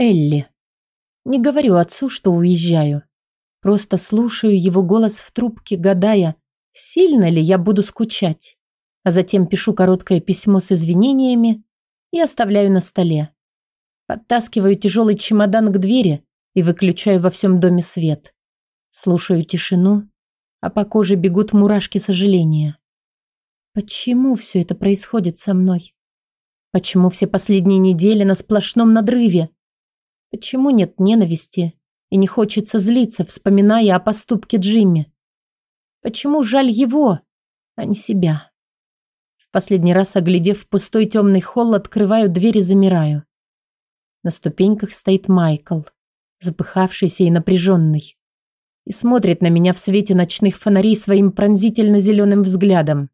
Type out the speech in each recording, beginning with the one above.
Элли. Не говорю отцу, что уезжаю. Просто слушаю его голос в трубке, гадая, сильно ли я буду скучать. А затем пишу короткое письмо с извинениями и оставляю на столе. Подтаскиваю тяжелый чемодан к двери и выключаю во всем доме свет. Слушаю тишину, а по коже бегут мурашки сожаления. Почему все это происходит со мной? Почему все последние недели на сплошном надрыве? Почему нет ненависти и не хочется злиться, вспоминая о поступке Джимми? Почему жаль его, а не себя? В последний раз, оглядев пустой темный холл, открываю дверь и замираю. На ступеньках стоит Майкл, запыхавшийся и напряженный, и смотрит на меня в свете ночных фонарей своим пронзительно-зеленым взглядом.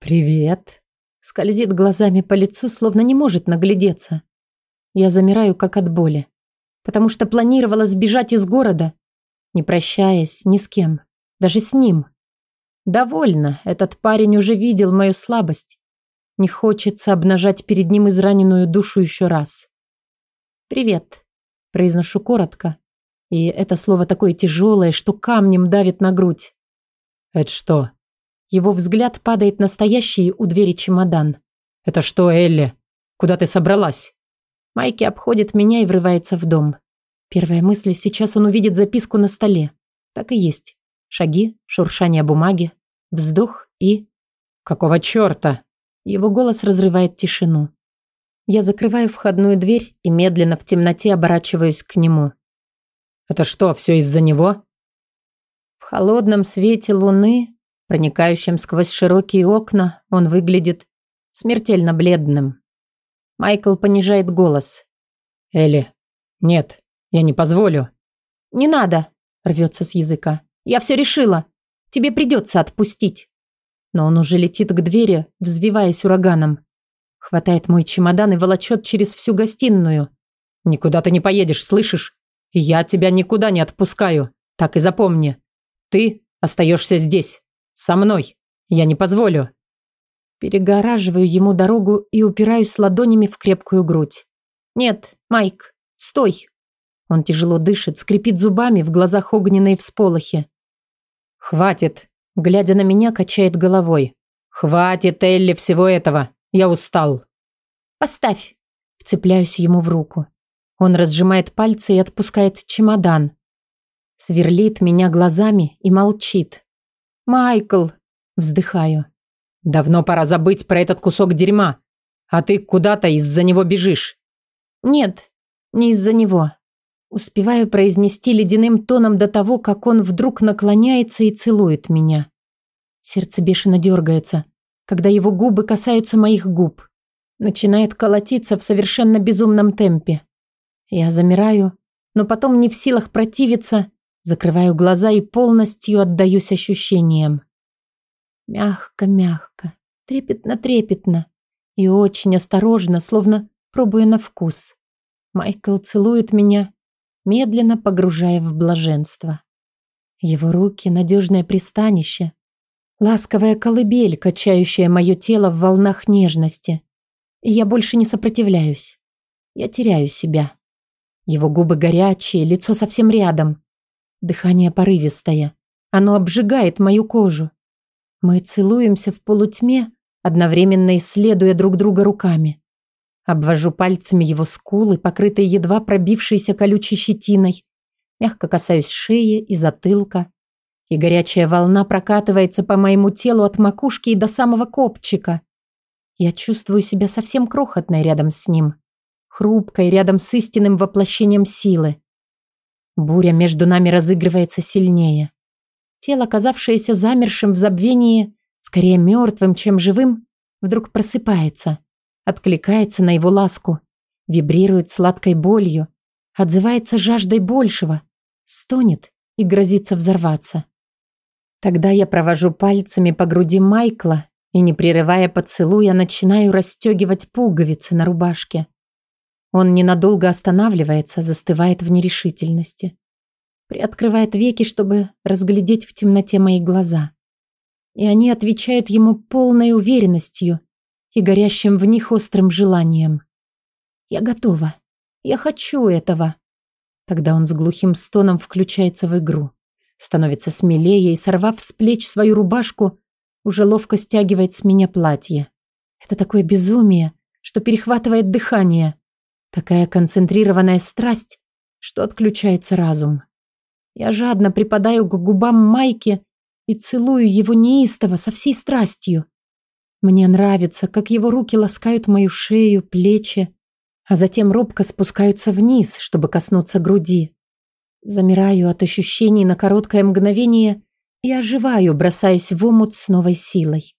«Привет», скользит глазами по лицу, словно не может наглядеться. Я замираю, как от боли, потому что планировала сбежать из города, не прощаясь ни с кем, даже с ним. Довольно, этот парень уже видел мою слабость. Не хочется обнажать перед ним израненную душу еще раз. «Привет», – произношу коротко, и это слово такое тяжелое, что камнем давит на грудь. «Это что?» Его взгляд падает на стоящий у двери чемодан. «Это что, Элли? Куда ты собралась?» Майки обходит меня и врывается в дом. Первая мысль, сейчас он увидит записку на столе. Так и есть. Шаги, шуршание бумаги, вздох и... «Какого черта?» Его голос разрывает тишину. Я закрываю входную дверь и медленно в темноте оборачиваюсь к нему. «Это что, все из-за него?» В холодном свете луны, проникающем сквозь широкие окна, он выглядит смертельно бледным. Майкл понижает голос. «Элли, нет, я не позволю». «Не надо», – рвется с языка. «Я все решила. Тебе придется отпустить». Но он уже летит к двери, взвиваясь ураганом. Хватает мой чемодан и волочет через всю гостиную. «Никуда ты не поедешь, слышишь? Я тебя никуда не отпускаю. Так и запомни. Ты остаешься здесь. Со мной. Я не позволю». Перегораживаю ему дорогу и упираюсь ладонями в крепкую грудь. «Нет, Майк, стой!» Он тяжело дышит, скрипит зубами, в глазах огненные всполохи. «Хватит!» Глядя на меня, качает головой. «Хватит, Элли, всего этого! Я устал!» «Поставь!» Вцепляюсь ему в руку. Он разжимает пальцы и отпускает чемодан. Сверлит меня глазами и молчит. «Майкл!» Вздыхаю. Давно пора забыть про этот кусок дерьма. А ты куда-то из-за него бежишь. Нет, не из-за него. Успеваю произнести ледяным тоном до того, как он вдруг наклоняется и целует меня. Сердце бешено дергается, когда его губы касаются моих губ. Начинает колотиться в совершенно безумном темпе. Я замираю, но потом не в силах противиться, закрываю глаза и полностью отдаюсь ощущениям. Мягко-мягко, трепетно-трепетно и очень осторожно, словно пробуя на вкус. Майкл целует меня, медленно погружая в блаженство. Его руки — надежное пристанище, ласковая колыбель, качающая мое тело в волнах нежности. И я больше не сопротивляюсь. Я теряю себя. Его губы горячие, лицо совсем рядом. Дыхание порывистое. Оно обжигает мою кожу. Мы целуемся в полутьме, одновременно исследуя друг друга руками. Обвожу пальцами его скулы, покрытые едва пробившейся колючей щетиной. Мягко касаюсь шеи и затылка. И горячая волна прокатывается по моему телу от макушки и до самого копчика. Я чувствую себя совсем крохотной рядом с ним. Хрупкой рядом с истинным воплощением силы. Буря между нами разыгрывается сильнее. Тело, казавшееся замершим в забвении, скорее мертвым, чем живым, вдруг просыпается, откликается на его ласку, вибрирует сладкой болью, отзывается жаждой большего, стонет и грозится взорваться. Тогда я провожу пальцами по груди Майкла и, не прерывая поцелуя, начинаю расстегивать пуговицы на рубашке. Он ненадолго останавливается, застывает в нерешительности приоткрывает веки, чтобы разглядеть в темноте мои глаза. И они отвечают ему полной уверенностью и горящим в них острым желанием. Я готова. Я хочу этого. Тогда он с глухим стоном включается в игру. Становится смелее и, сорвав с плеч свою рубашку, уже ловко стягивает с меня платье. Это такое безумие, что перехватывает дыхание. Такая концентрированная страсть, что отключается разум. Я жадно припадаю к губам Майки и целую его неистово, со всей страстью. Мне нравится, как его руки ласкают мою шею, плечи, а затем робко спускаются вниз, чтобы коснуться груди. Замираю от ощущений на короткое мгновение и оживаю, бросаясь в омут с новой силой.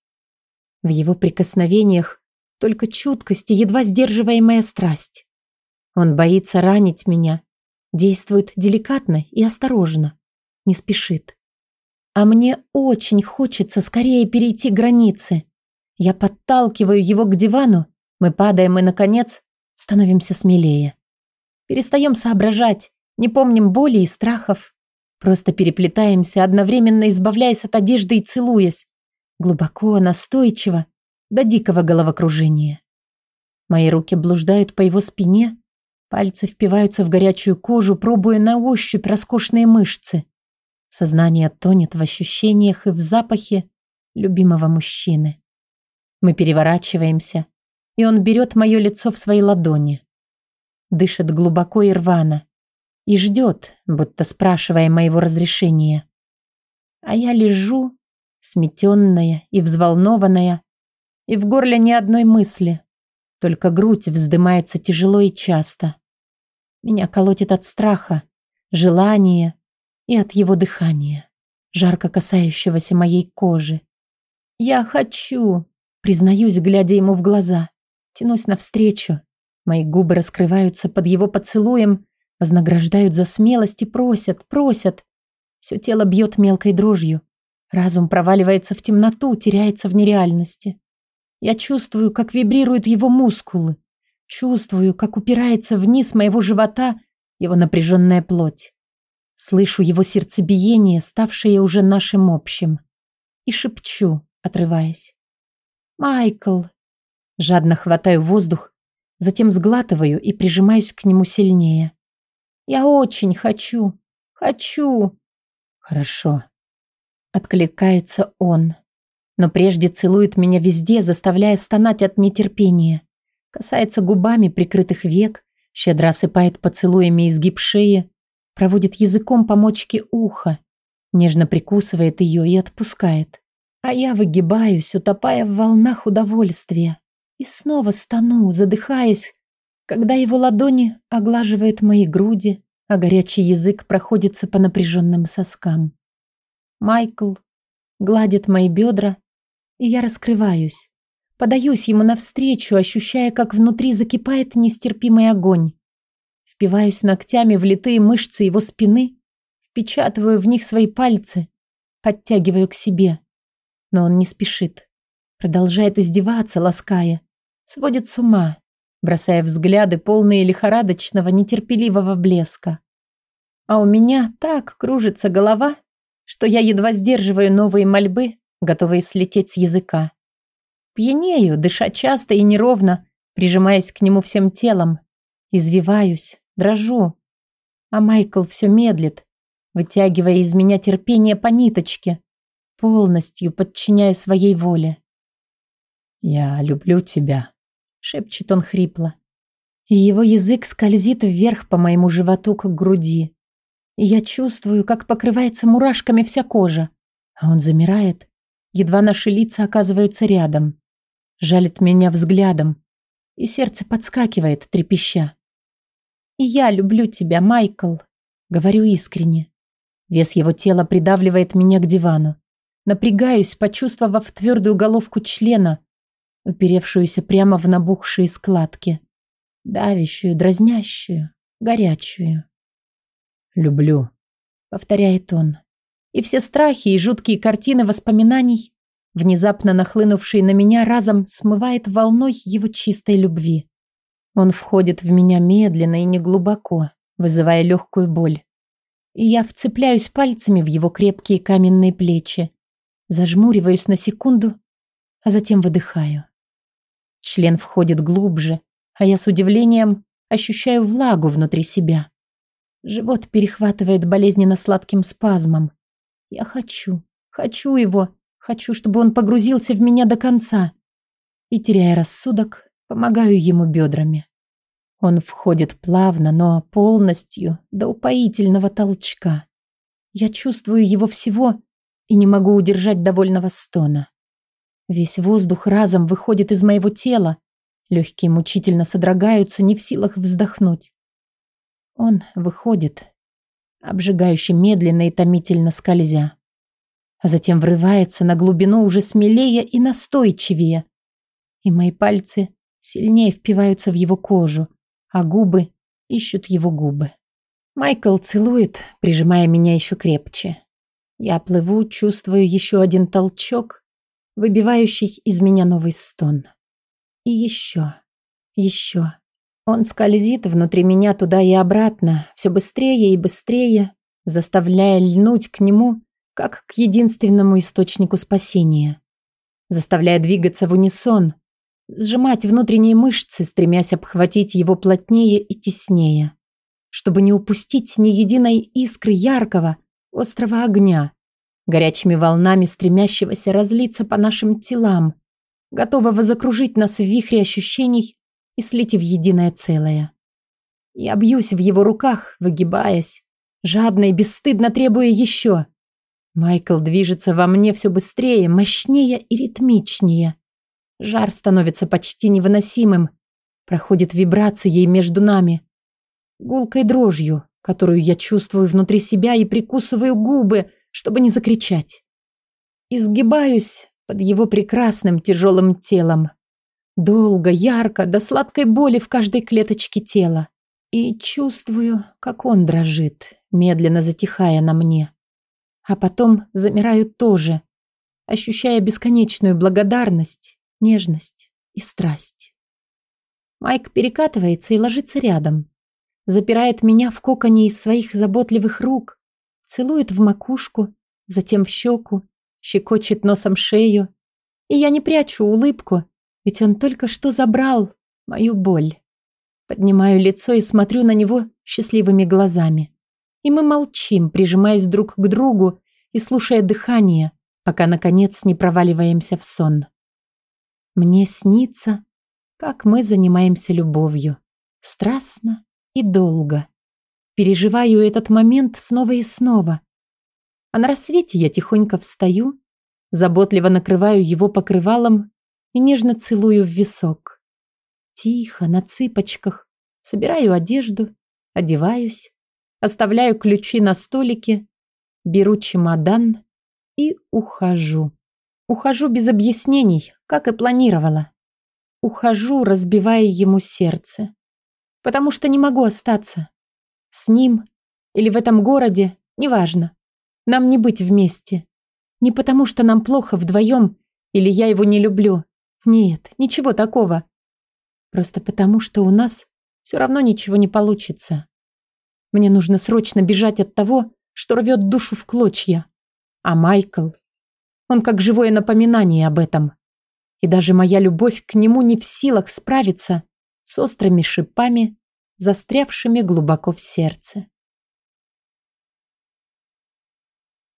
В его прикосновениях только чуткость и едва сдерживаемая страсть. Он боится ранить меня, действует деликатно и осторожно, не спешит. А мне очень хочется скорее перейти границы. Я подталкиваю его к дивану, мы падаем и, наконец, становимся смелее. Перестаем соображать, не помним боли и страхов. Просто переплетаемся, одновременно избавляясь от одежды и целуясь. Глубоко, настойчиво, до дикого головокружения. Мои руки блуждают по его спине, пальцы впиваются в горячую кожу, пробуя на ощупь роскошные мышцы. Сознание тонет в ощущениях и в запахе любимого мужчины. Мы переворачиваемся, и он берет мое лицо в свои ладони. Дышит глубоко и рвано. И ждет, будто спрашивая моего разрешения. А я лежу, сметенная и взволнованная, и в горле ни одной мысли. Только грудь вздымается тяжело и часто. Меня колотит от страха, желания и от его дыхания, жарко касающегося моей кожи. Я хочу, признаюсь, глядя ему в глаза. Тянусь навстречу. Мои губы раскрываются под его поцелуем, вознаграждают за смелость и просят, просят. Все тело бьет мелкой дрожью. Разум проваливается в темноту, теряется в нереальности. Я чувствую, как вибрируют его мускулы. Чувствую, как упирается вниз моего живота его напряженная плоть. Слышу его сердцебиение, ставшее уже нашим общим. И шепчу, отрываясь. «Майкл, Жадно хватаю воздух, затем сглатываю и прижимаюсь к нему сильнее. Я очень хочу, хочу. Хорошо. Откликается он, но прежде целует меня везде, заставляя стонать от нетерпения. Касается губами прикрытых век, щедро осыпает поцелуями изгиб шеи, проводит языком по мочке уха, нежно прикусывает ее и отпускает. А я выгибаюсь, утопая в волнах удовольствия. И снова стану, задыхаясь, когда его ладони оглаживают мои груди, а горячий язык проходится по напряженным соскам. Майкл гладит мои бедра, и я раскрываюсь. Подаюсь ему навстречу, ощущая, как внутри закипает нестерпимый огонь. Впиваюсь ногтями в литые мышцы его спины, впечатываю в них свои пальцы, подтягиваю к себе. Но он не спешит. Продолжает издеваться, лаская. Сводит с ума, бросая взгляды, полные лихорадочного, нетерпеливого блеска. А у меня так кружится голова, что я едва сдерживаю новые мольбы, готовые слететь с языка. Пьянею, дыша часто и неровно, прижимаясь к нему всем телом. Извиваюсь, дрожу. А Майкл все медлит, вытягивая из меня терпение по ниточке, полностью подчиняя своей воле. «Я люблю тебя», шепчет он хрипло. И его язык скользит вверх по моему животу к груди. И я чувствую, как покрывается мурашками вся кожа. А он замирает. Едва наши лица оказываются рядом. Жалит меня взглядом. И сердце подскакивает, трепеща. «И я люблю тебя, Майкл», — говорю искренне. Вес его тела придавливает меня к дивану. Напрягаюсь, почувствовав твердую головку члена, уперевшуюся прямо в набухшие складки, давящую, дразнящую, горячую. «Люблю», — повторяет он. И все страхи и жуткие картины воспоминаний, внезапно нахлынувшие на меня, разом смывает волной его чистой любви. Он входит в меня медленно и неглубоко, вызывая легкую боль. И я вцепляюсь пальцами в его крепкие каменные плечи, зажмуриваюсь на секунду, а затем выдыхаю. Член входит глубже, а я с удивлением ощущаю влагу внутри себя. Живот перехватывает болезненно сладким спазмом. Я хочу, хочу его, хочу, чтобы он погрузился в меня до конца. И, теряя рассудок, помогаю ему бедрами. Он входит плавно, но полностью, до упоительного толчка. Я чувствую его всего и не могу удержать довольного стона. Весь воздух разом выходит из моего тела, легкие мучительно содрогаются, не в силах вздохнуть. Он выходит, обжигающе медленно и томительно скользя, а затем врывается на глубину уже смелее и настойчивее, и мои пальцы сильнее впиваются в его кожу, а губы ищут его губы. Майкл целует, прижимая меня еще крепче. Я плыву, чувствую еще один толчок, выбивающий из меня новый стон. И еще, еще. Он скользит внутри меня туда и обратно, все быстрее и быстрее, заставляя льнуть к нему, как к единственному источнику спасения. Заставляя двигаться в унисон, сжимать внутренние мышцы, стремясь обхватить его плотнее и теснее, чтобы не упустить ни единой искры яркого, острого огня, горячими волнами стремящегося разлиться по нашим телам, готового закружить нас в вихре ощущений и слить в единое целое. Я бьюсь в его руках, выгибаясь, жадно и бесстыдно требуя еще. Майкл движется во мне все быстрее, мощнее и ритмичнее. Жар становится почти невыносимым, проходит вибрацией между нами, гулкой дрожью, которую я чувствую внутри себя и прикусываю губы, чтобы не закричать. Изгибаюсь под его прекрасным тяжелым телом. Долго, ярко, до сладкой боли в каждой клеточке тела. И чувствую, как он дрожит, медленно затихая на мне. А потом замираю тоже, ощущая бесконечную благодарность, нежность и страсть. Майк перекатывается и ложится рядом. Запирает меня в коконе из своих заботливых рук, целует в макушку, затем в щеку, щекочет носом шею. И я не прячу улыбку, ведь он только что забрал мою боль. Поднимаю лицо и смотрю на него счастливыми глазами. И мы молчим, прижимаясь друг к другу и слушая дыхание, пока, наконец, не проваливаемся в сон. Мне снится, как мы занимаемся любовью. Страстно и долго. Переживаю этот момент снова и снова. А на рассвете я тихонько встаю, заботливо накрываю его покрывалом и нежно целую в висок. Тихо, на цыпочках, собираю одежду, одеваюсь, оставляю ключи на столике, беру чемодан и ухожу. Ухожу без объяснений, как и планировала. Ухожу, разбивая ему сердце. Потому что не могу остаться. С ним или в этом городе, неважно. Нам не быть вместе. Не потому, что нам плохо вдвоем, или я его не люблю. Нет, ничего такого. Просто потому, что у нас все равно ничего не получится. Мне нужно срочно бежать от того, что рвет душу в клочья. А Майкл, он как живое напоминание об этом. И даже моя любовь к нему не в силах справиться с острыми шипами, застрявшими глубоко в сердце.